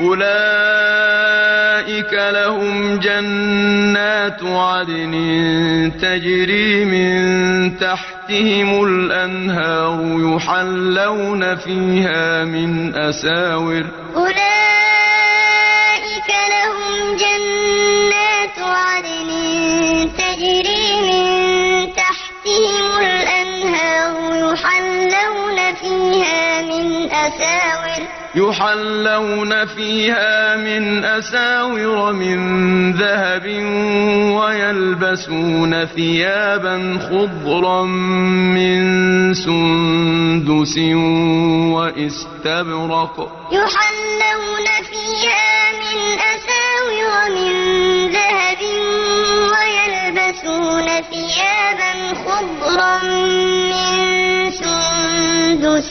أُولَٰئِكَ لَهُمْ جَنَّاتُ عَدْنٍ تَجْرِي مِن تَحْتِهِمُ الْأَنْهَارُ يُحَلَّوْنَ فِيهَا مِنْ أَسَاوِرَ. مِن ذَهَبٍ وَيَلْبَسُونَ ثِيَابًا خُضْرًا مِّن سُندُسٍ وَإِسْتَبْرَقٍ ۖ مُّتَّكِئِينَ فِيهَا عَلَى الْأَرَائِكِ ۖ نِّعْمَ الثَّوَابُ وَحَسُنَتْ مُرْتَفَقًا أُولَٰئِكَ لَهُمْ جَنَّاتُ عَدْنٍ تَجْرِي مِن تَحْتِهِمُ الْأَنْهَارُ يُحَلَّوْنَ فِيهَا مِنْ أَسَاوِرَ مِن ذَهَبٍ وَيَلْبَسُونَ ثِيَابًا خُضْرًا مِّن سُندُسٍ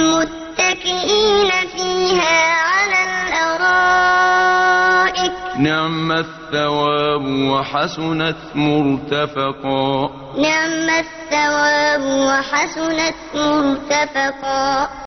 نِّعْمَ الثَّوَابُ وَحَسُنَتْ مُرْتَفَقًا.